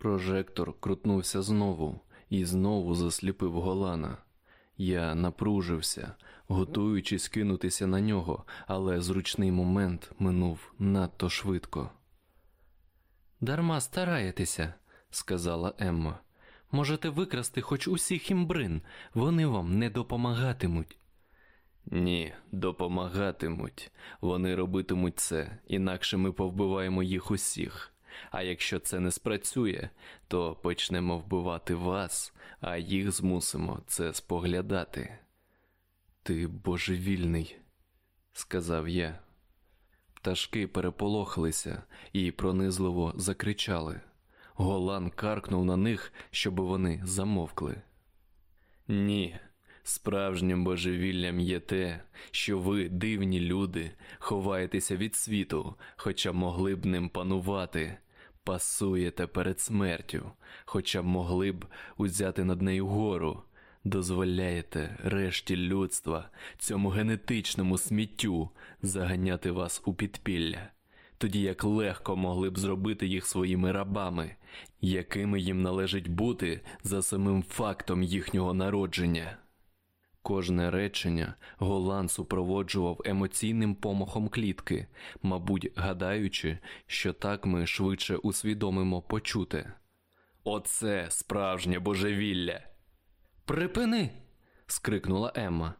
Прожектор крутнувся знову і знову засліпив Голана. Я напружився, готуючись кинутися на нього, але зручний момент минув надто швидко. Дарма стараєтеся, сказала Емма. Можете викрасти хоч усіх імбрин, вони вам не допомагатимуть. Ні, допомагатимуть. Вони робитимуть це, інакше ми повбиваємо їх усіх. А якщо це не спрацює, то почнемо вбивати вас, а їх змусимо це споглядати. Ти божевільний, сказав я. Пташки переполохалися і пронизливо закричали. Голан каркнув на них, щоб вони замовкли. Ні, справжнім божевіллям є те, що ви, дивні люди, ховаєтеся від світу, хоча могли б ним панувати, пасуєте перед смертю, хоча б могли б узяти над нею гору, дозволяєте решті людства, цьому генетичному сміттю заганяти вас у підпілля тоді як легко могли б зробити їх своїми рабами, якими їм належить бути за самим фактом їхнього народження. Кожне речення Голан супроводжував емоційним помахом клітки, мабуть, гадаючи, що так ми швидше усвідомимо почуте. Оце справжнє божевілля. Припини. скрикнула Емма.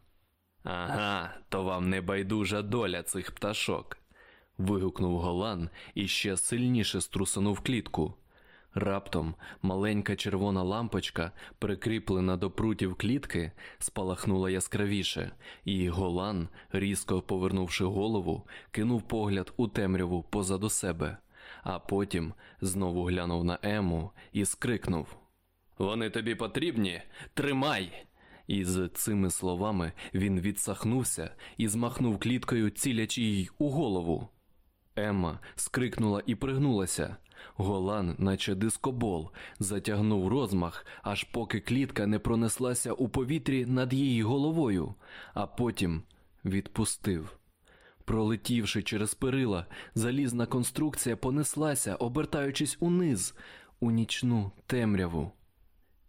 Ага, то вам не байдужа доля цих пташок вигукнув Голан і ще сильніше струсанув клітку. Раптом маленька червона лампочка, прикріплена до прутів клітки, спалахнула яскравіше, і Голан, різко повернувши голову, кинув погляд у темряву позаду себе, а потім знову глянув на Ему і скрикнув: Вони тобі потрібні? Тримай! І з цими словами він відсахнувся і змахнув кліткою, цілячи їй у голову. Емма скрикнула і пригнулася. Голан, наче дискобол, затягнув розмах, аж поки клітка не пронеслася у повітрі над її головою, а потім відпустив. Пролетівши через перила, залізна конструкція понеслася, обертаючись униз, у нічну темряву.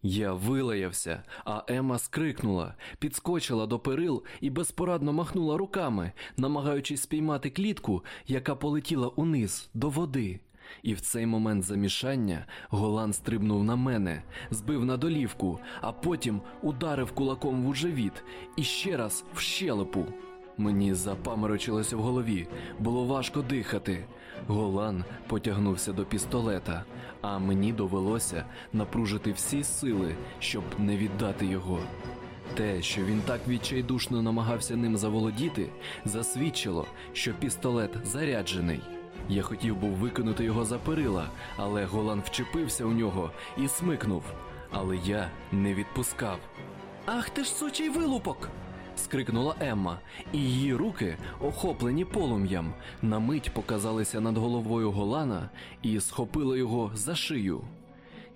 Я вилаявся, а Ема скрикнула, підскочила до перил і безпорадно махнула руками, намагаючись спіймати клітку, яка полетіла униз до води. І в цей момент замішання Голан стрибнув на мене, збив на долівку, а потім ударив кулаком в живіт і ще раз в щелепу. Мені запаморочилося в голові, було важко дихати. Голан потягнувся до пістолета, а мені довелося напружити всі сили, щоб не віддати його. Те, що він так відчайдушно намагався ним заволодіти, засвідчило, що пістолет заряджений. Я хотів був викинути його за перила, але Голан вчепився у нього і смикнув. Але я не відпускав. Ах ти ж сучий вилупок! Скрикнула Емма, і її руки, охоплені полум'ям, на мить показалися над головою Голана і схопили його за шию.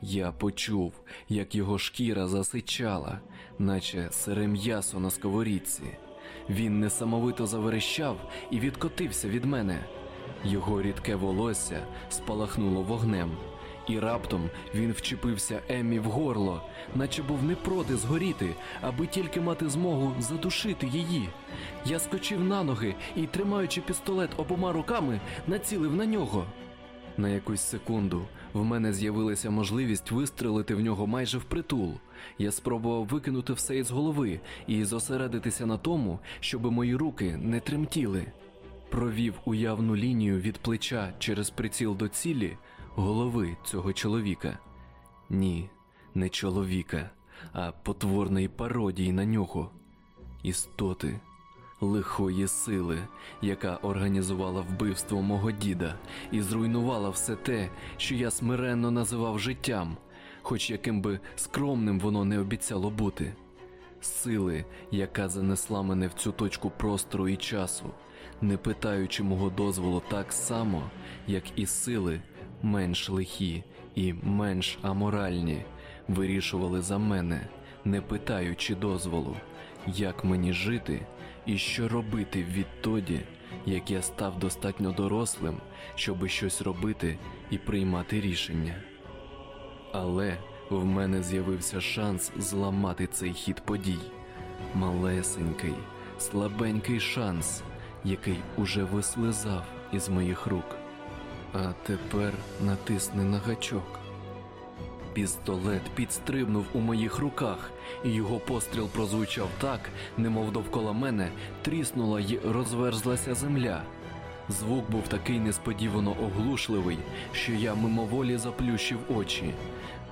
Я почув, як його шкіра засичала, наче сире м'ясо на сковорідці. Він несамовито заверещав і відкотився від мене. Його рідке волосся спалахнуло вогнем і раптом він вчепився Еммі в горло, наче був не проти згоріти, аби тільки мати змогу задушити її. Я скочив на ноги і, тримаючи пістолет обома руками, націлив на нього. На якусь секунду в мене з'явилася можливість вистрелити в нього майже впритул. Я спробував викинути все із голови і зосередитися на тому, щоб мої руки не тремтіли. Провів уявну лінію від плеча через приціл до цілі, голови цього чоловіка. Ні, не чоловіка, а потворної пародії на нього, істоти лихої сили, яка організувала вбивство мого діда і зруйнувала все те, що я смиренно називав життям, хоч яким би скромним воно не обіцяло бути. Сили, яка занесла мене в цю точку простору і часу, не питаючи мого дозволу так само, як і сили, менш лихі і менш аморальні, вирішували за мене, не питаючи дозволу, як мені жити і що робити відтоді, як я став достатньо дорослим, щоби щось робити і приймати рішення. Але в мене з'явився шанс зламати цей хід подій. Малесенький, слабенький шанс, який уже вислизав із моїх рук. А тепер натисни на гачок. Пістолет підстрибнув у моїх руках, і його постріл прозвучав так, немов довкола мене тріснула й розверзлася земля. Звук був такий несподівано оглушливий, що я мимоволі заплющив очі.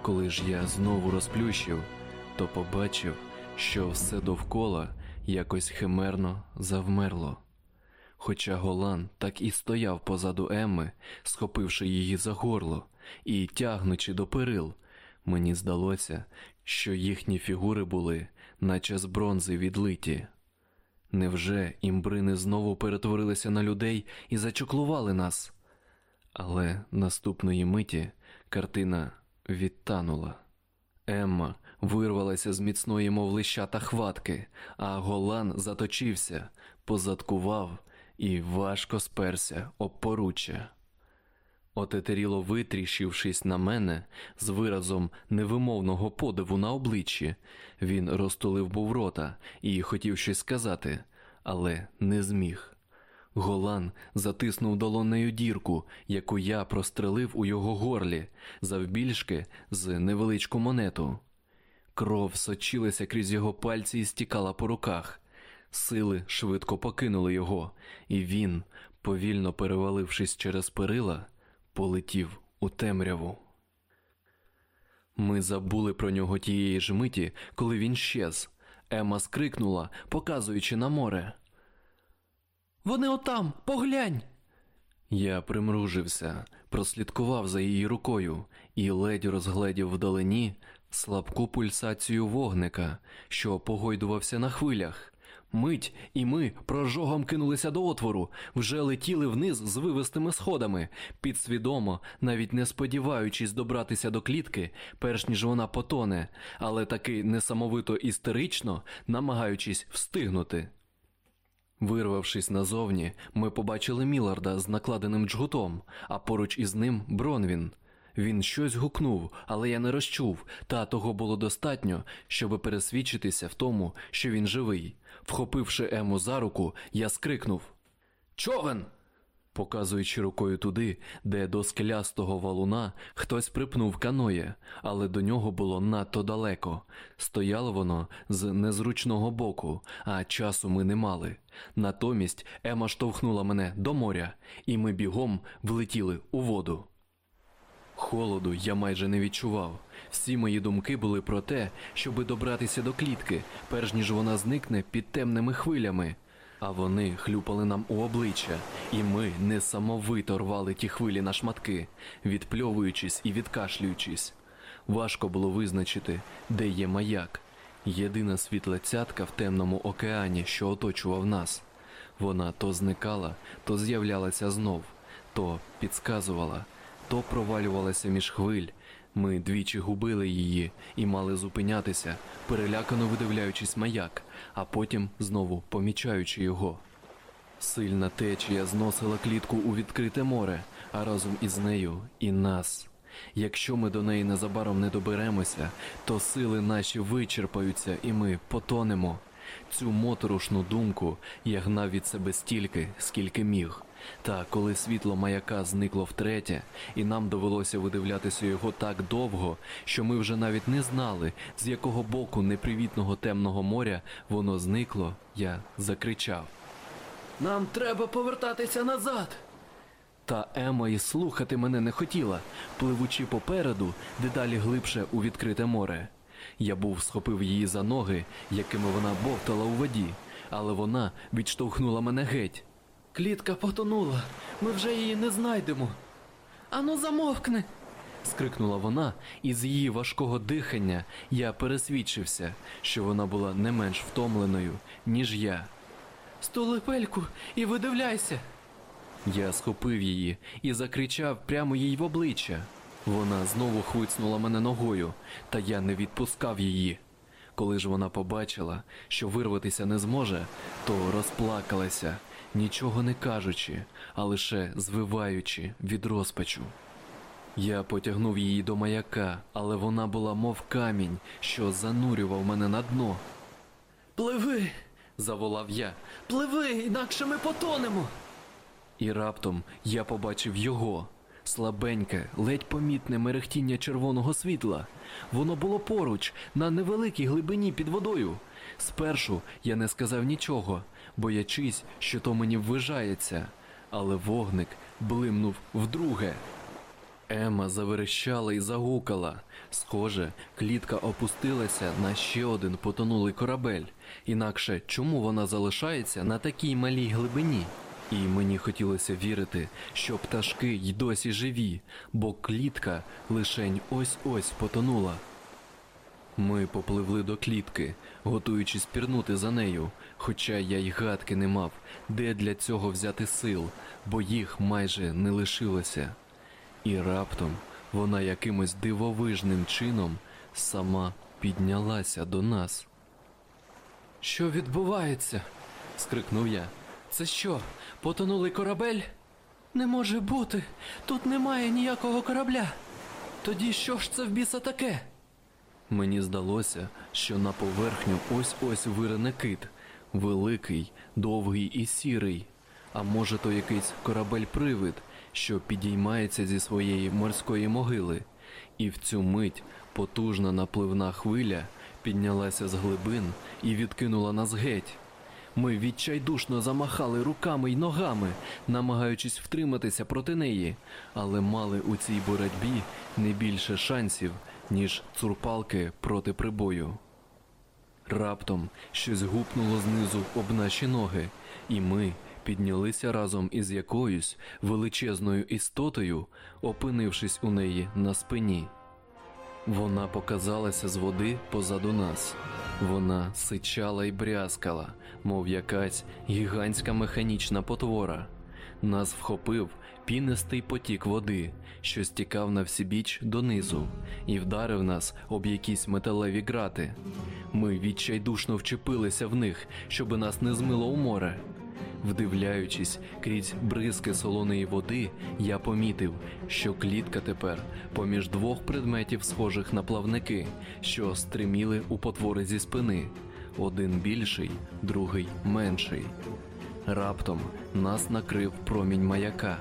Коли ж я знову розплющив, то побачив, що все довкола якось химерно завмерло. Хоча Голан так і стояв позаду Емми, схопивши її за горло і тягнучи до перил, мені здалося, що їхні фігури були, наче з бронзи відлиті. Невже імбрини знову перетворилися на людей і зачоклували нас? Але наступної миті картина відтанула. Емма вирвалася з міцної, мов лищата хватки, а Голан заточився, позадкував і важко сперся об поруччя. Отетеріло витріщившись на мене з виразом невимовного подиву на обличчі, він розтулив був рота і хотів щось сказати, але не зміг. Голан затиснув долонею дірку, яку я прострелив у його горлі, завбільшки з невеличку монету. Кров сочилася крізь його пальці і стікала по руках. Сили швидко покинули його, і він, повільно перевалившись через перила, полетів у темряву. Ми забули про нього тієї ж миті, коли він щез. Ема скрикнула, показуючи на море. Вони отам, поглянь. Я примружився, прослідкував за її рукою і ледь розгледів вдалині слабку пульсацію вогника, що погойдувався на хвилях. Мить, і ми прожогом кинулися до отвору, вже летіли вниз з вивистими сходами, підсвідомо, навіть не сподіваючись добратися до клітки, перш ніж вона потоне, але таки несамовито істерично, намагаючись встигнути. Вирвавшись назовні, ми побачили Міларда з накладеним джгутом, а поруч із ним Бронвін. Він щось гукнув, але я не розчув, та того було достатньо, щоби пересвідчитися в тому, що він живий. Вхопивши Ему за руку, я скрикнув Човен! Показуючи рукою туди, де до скелястого валуна хтось припнув каноє, але до нього було надто далеко. Стояло воно з незручного боку, а часу ми не мали. Натомість Ема штовхнула мене до моря, і ми бігом влетіли у воду. Холоду я майже не відчував. Всі мої думки були про те, щоби добратися до клітки, перш ніж вона зникне під темними хвилями. А вони хлюпали нам у обличчя, і ми несамовито рвали ті хвилі на шматки, відпльовуючись і відкашлюючись. Важко було визначити, де є маяк. Єдина світла цятка в темному океані, що оточував нас. Вона то зникала, то з'являлася знов, то підсказувала, то провалювалася між хвиль. Ми двічі губили її і мали зупинятися, перелякано видивляючись маяк, а потім знову помічаючи його. Сильна течія зносила клітку у відкрите море, а разом із нею і нас. Якщо ми до неї незабаром не доберемося, то сили наші вичерпаються і ми потонемо. Цю моторошну думку я гнав від себе стільки, скільки міг. Та коли світло маяка зникло втретє, і нам довелося видивлятися його так довго, що ми вже навіть не знали, з якого боку непривітного темного моря воно зникло, я закричав: Нам треба повертатися назад. Та Ема і слухати мене не хотіла, пливучи попереду, дедалі глибше у відкрите море. Я був схопив її за ноги, якими вона бовтала у воді, але вона відштовхнула мене геть. Клітка потонула, ми вже її не знайдемо. Ану, замовкни. скрикнула вона, і з її важкого дихання я пересвідчився, що вона була не менш втомленою, ніж я. Стули пельку і видивляйся. Я схопив її і закричав прямо їй в обличчя. Вона знову хвицнула мене ногою, та я не відпускав її. Коли ж вона побачила, що вирватися не зможе, то розплакалася, нічого не кажучи, а лише звиваючи від розпачу. Я потягнув її до маяка, але вона була мов камінь, що занурював мене на дно. Пливи. заволав я. Пливи, інакше ми потонемо. І раптом я побачив його. Слабеньке, ледь помітне мерехтіння червоного світла. Воно було поруч, на невеликій глибині під водою. Спершу я не сказав нічого, боячись, що то мені ввижається, але вогник блимнув вдруге. Ема заверещала і загукала. Схоже, клітка опустилася на ще один потонулий корабель. Інакше чому вона залишається на такій малій глибині? І мені хотілося вірити, що пташки й досі живі, бо клітка лишень ось-ось потонула. Ми попливли до клітки, готуючись пірнути за нею, хоча я й гадки не мав, де для цього взяти сил, бо їх майже не лишилося. І раптом вона якимось дивовижним чином сама піднялася до нас. Що відбувається? скрикнув я. Це що, потонулий корабель? Не може бути. Тут немає ніякого корабля. Тоді що ж це в біса таке? Мені здалося, що на поверхню ось-ось вирине кит, великий, довгий і сірий. А може, то якийсь корабель-привид, що підіймається зі своєї морської могили, і в цю мить потужна напливна хвиля піднялася з глибин і відкинула нас геть. Ми відчайдушно замахали руками й ногами, намагаючись втриматися проти неї, але мали у цій боротьбі не більше шансів, ніж цурпалки проти прибою. Раптом щось гупнуло знизу об наші ноги, і ми піднялися разом із якоюсь величезною істотою, опинившись у неї на спині. Вона показалася з води позаду нас. Вона сичала й брязкала, мов якась гігантська механічна потвора. Нас вхопив пінистий потік води, що стікав на всібіч донизу, і вдарив нас об якісь металеві грати. Ми відчайдушно вчепилися в них, щоби нас не змило у море. Вдивляючись крізь бризки солоної води, я помітив, що клітка тепер поміж двох предметів, схожих на плавники, що стриміли у потвори зі спини. Один більший, другий менший. Раптом нас накрив промінь маяка,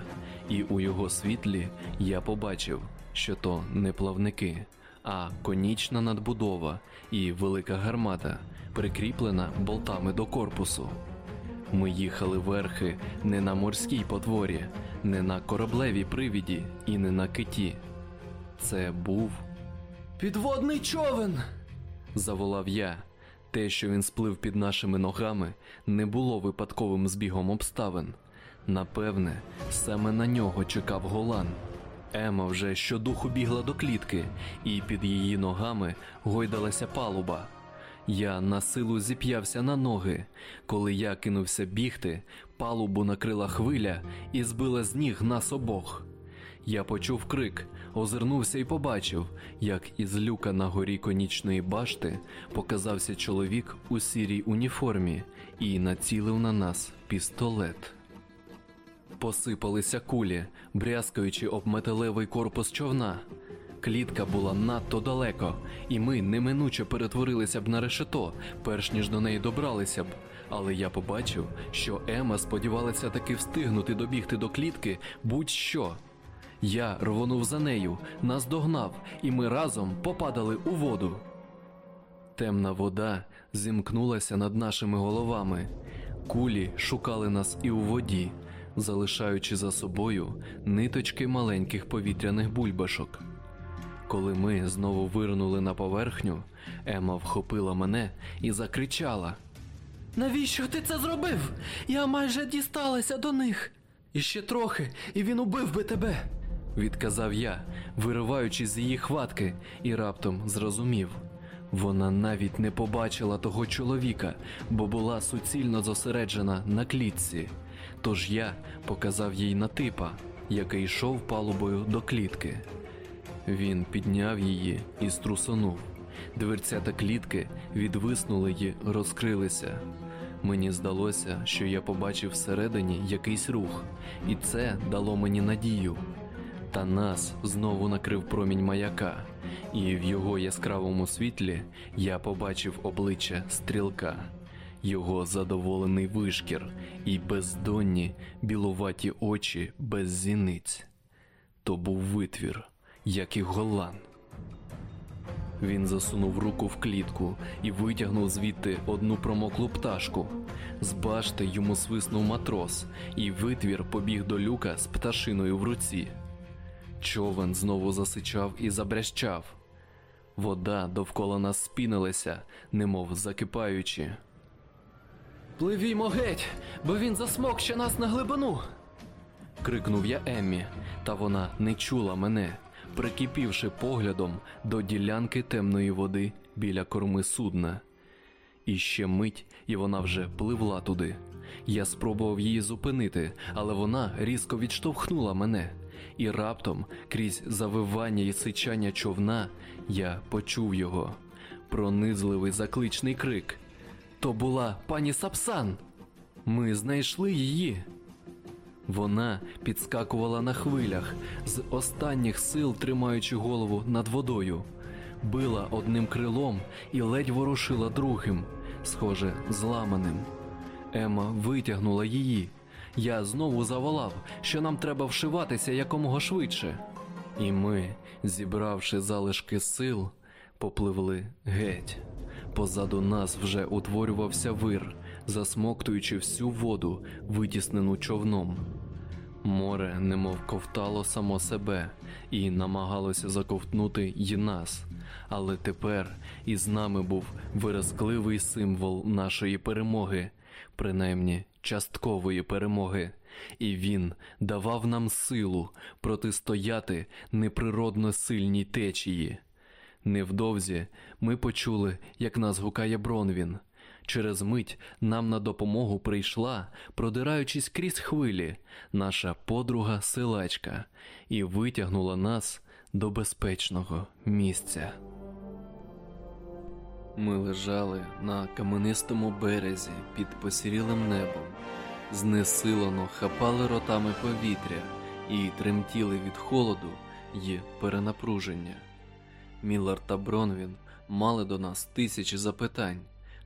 і у його світлі я побачив, що то не плавники, а конічна надбудова і велика гармата, прикріплена болтами до корпусу. Ми їхали верхи не на морській потворі, не на кораблевій привіді і не на киті. Це був підводний човен. заволав я. Те, що він сплив під нашими ногами, не було випадковим збігом обставин. Напевне, саме на нього чекав Голан. Ема вже щодуху бігла до клітки, і під її ногами гойдалася палуба. Я на силу зіп'явся на ноги. Коли я кинувся бігти, палубу накрила хвиля і збила з ніг нас обох. Я почув крик, озирнувся і побачив, як із люка на горі конічної башти показався чоловік у сірій уніформі і націлив на нас пістолет. Посипалися кулі, брязкаючи об металевий корпус човна. Клітка була надто далеко, і ми неминуче перетворилися б на решето, перш ніж до неї добралися б. Але я побачив, що Ема сподівалася таки встигнути добігти до клітки будь-що. Я рвонув за нею, нас догнав, і ми разом попадали у воду. Темна вода зімкнулася над нашими головами. Кулі шукали нас і у воді, залишаючи за собою ниточки маленьких повітряних бульбашок. Коли ми знову вирнули на поверхню, Ема вхопила мене і закричала: Навіщо ти це зробив? Я майже дісталася до них. І ще трохи, і він убив би тебе, відказав я, вириваючись з її хватки, і раптом зрозумів. Вона навіть не побачила того чоловіка, бо була суцільно зосереджена на клітці. Тож я показав їй на типа, який йшов палубою до клітки. Він підняв її і струсонув. Дверцята клітки відвиснули й розкрилися. Мені здалося, що я побачив всередині якийсь рух, і це дало мені надію. Та нас знову накрив промінь маяка, і в його яскравому світлі я побачив обличчя стрілка, його задоволений вишкір і бездонні білуваті очі без зіниць. То був витвір, як і голлан. Він засунув руку в клітку і витягнув звідти одну промоклу пташку. З башти йому свиснув матрос, і витвір побіг до люка з пташиною в руці. Човен знову засичав і забрящав. Вода довкола нас спінилася, немов закипаючи. Пливімо геть, бо він засмокче нас на глибину. крикнув я Еммі, та вона не чула мене, прикипівши поглядом до ділянки темної води біля корми судна. І ще мить, і вона вже пливла туди. Я спробував її зупинити, але вона різко відштовхнула мене, і раптом, крізь завивання і сичання човна, я почув його пронизливий закличний крик. То була пані Сапсан. Ми знайшли її. Вона підскакувала на хвилях, з останніх сил тримаючи голову над водою, била одним крилом і ледь ворушила другим, схоже, зламаним. Ема витягнула її. Я знову заволав, що нам треба вшиватися якомога швидше. І ми, зібравши залишки сил, попливли геть. Позаду нас вже утворювався вир, засмоктуючи всю воду, витіснену човном. Море немов ковтало само себе і намагалося заковтнути й нас, але тепер із нами був виразкливий символ нашої перемоги, принаймні часткової перемоги, і він давав нам силу протистояти неприродно сильній течії. Невдовзі ми почули, як нас гукає Бронвін. Через мить нам на допомогу прийшла, продираючись крізь хвилі, наша подруга силачка і витягнула нас до безпечного місця. Ми лежали на каменистому березі під посірілим небом, знесилено хапали ротами повітря і тремтіли від холоду й перенапруження. Міллар та Бронвін мали до нас тисячі запитань,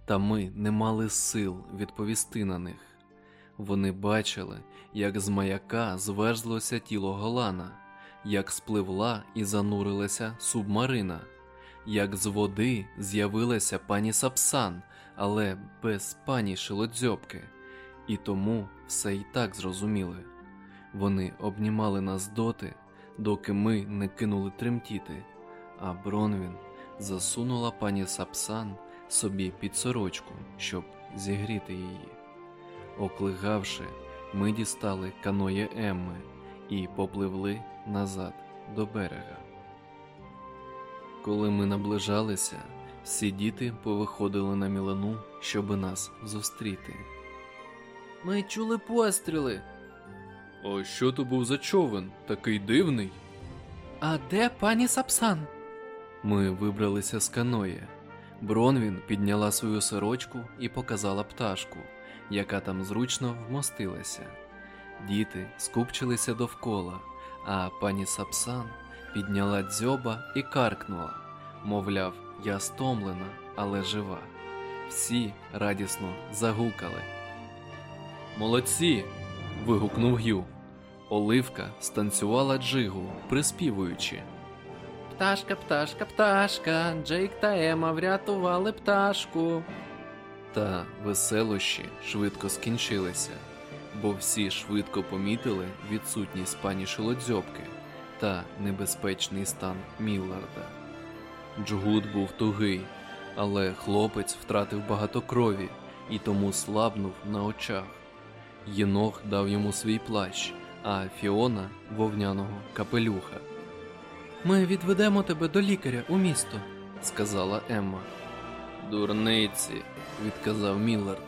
та ми не мали сил відповісти на них. Вони бачили, як з маяка зверзлося тіло Голана, як спливла і занурилася субмарина, як з води з'явилася пані Сапсан, але без пані Шилодзьобки, і тому все й так зрозуміли. Вони обнімали нас доти, доки ми не кинули тремтіти а Бронвін засунула пані Сапсан собі під сорочку, щоб зігріти її. Оклигавши, ми дістали каноє Емми і попливли назад до берега. Коли ми наближалися, всі діти повиходили на мілану, щоби нас зустріти. Ми чули постріли. А що то був за човен? Такий дивний. А де пані Сапсан? Ми вибралися з каноє. Бронвін підняла свою сорочку і показала пташку, яка там зручно вмостилася. Діти скупчилися довкола, а пані Сапсан підняла дзьоба і каркнула, мовляв, я стомлена, але жива. Всі радісно загукали. Молодці. вигукнув Гю. Оливка станцювала джигу, приспівуючи. Пташка, пташка, пташка, Джейк та Ема врятували пташку. Та веселощі швидко скінчилися, бо всі швидко помітили відсутність пані Шилодзьобки та небезпечний стан Мілларда. Джгут був тугий, але хлопець втратив багато крові і тому слабнув на очах. Єнох дав йому свій плащ, а Фіона вовняного капелюха. Ми відведемо тебе до лікаря у місто, сказала Емма. Дурниці, відказав Міллард.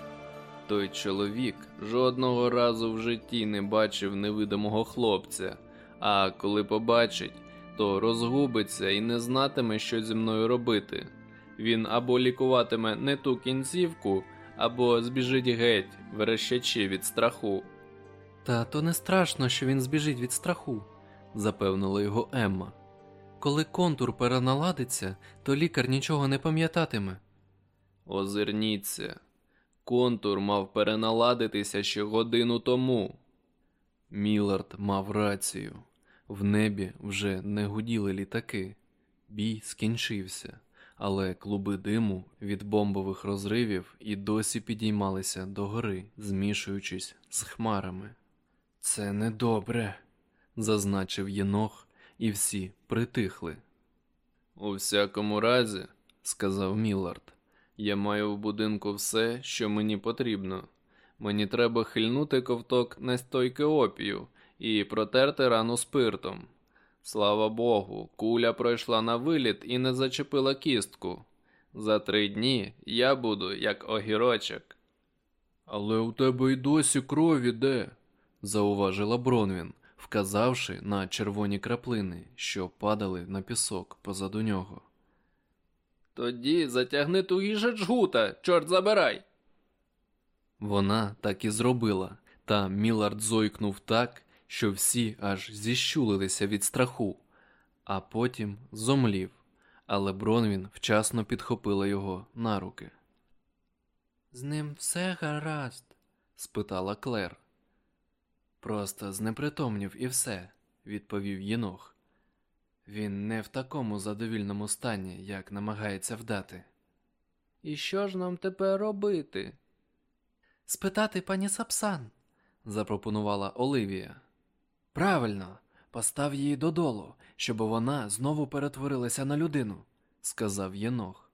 Той чоловік жодного разу в житті не бачив невидимого хлопця, а коли побачить, то розгубиться і не знатиме, що зі мною робити. Він або лікуватиме не ту кінцівку, або збіжить геть, верещачи від страху. Та то не страшно, що він збіжить від страху, запевнила його Емма. Коли контур переналадиться, то лікар нічого не пам'ятатиме. Озирніться. Контур мав переналадитися ще годину тому. Мілард мав рацію. В небі вже не гуділи літаки. Бій скінчився, але клуби диму від бомбових розривів і досі підіймалися догори, змішуючись з хмарами. Це недобре, зазначив Єнох, і всі притихли. У всякому разі, сказав Міллард, я маю в будинку все, що мені потрібно. Мені треба хильнути ковток настойки опію і протерти рану спиртом. Слава Богу, куля пройшла на виліт і не зачепила кістку. За три дні я буду як огірочок. Але у тебе й досі кров іде, зауважила Бронвін, вказавши на червоні краплини, що падали на пісок позаду нього. Тоді затягни тугіше джгута, чорт забирай. Вона так і зробила, та Мілард зойкнув так, що всі аж зіщулилися від страху, а потім зомлів, але Бронвін вчасно підхопила його на руки. З ним все гаразд? спитала Клер. Просто знепритомнів і все, відповів Єнох. Він не в такому задовільному стані, як намагається вдати. І що ж нам тепер робити? Спитати пані Сапсан, запропонувала Оливія. Правильно, постав її додолу, щоб вона знову перетворилася на людину, сказав Єнох.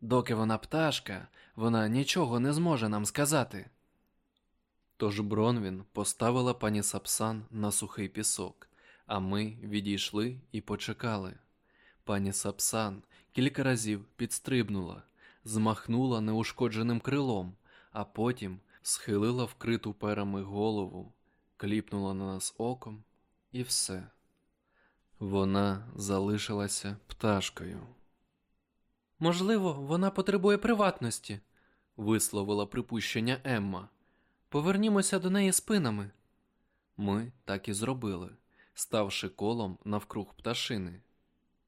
Доки вона пташка, вона нічого не зможе нам сказати. Тож Бронвін поставила пані Сапсан на сухий пісок, а ми відійшли і почекали. Пані Сапсан кілька разів підстрибнула, змахнула неушкодженим крилом, а потім схилила вкриту перами голову, кліпнула на нас оком і все. Вона залишилася пташкою. Можливо, вона потребує приватності, висловила припущення Емма. Повернімося до неї спинами. Ми так і зробили, ставши колом навкруг пташини.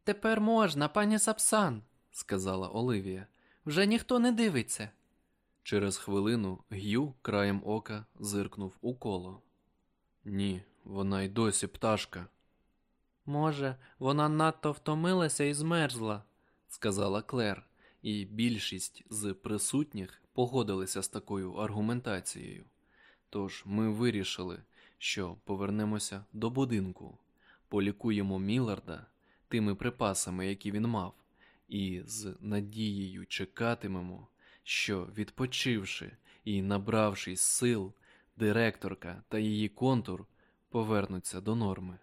Тепер можна, пані Сапсан, сказала Оливія. Вже ніхто не дивиться. Через хвилину Г'ю краєм ока зиркнув у коло. Ні, вона й досі пташка. Може, вона надто втомилася і змерзла, сказала Клер, і більшість з присутніх погодилися з такою аргументацією. Тож ми вирішили, що повернемося до будинку, полікуємо Міларда тими припасами, які він мав, і з надією чекатимемо, що, відпочивши і набравшись сил, директорка та її контур повернуться до норми.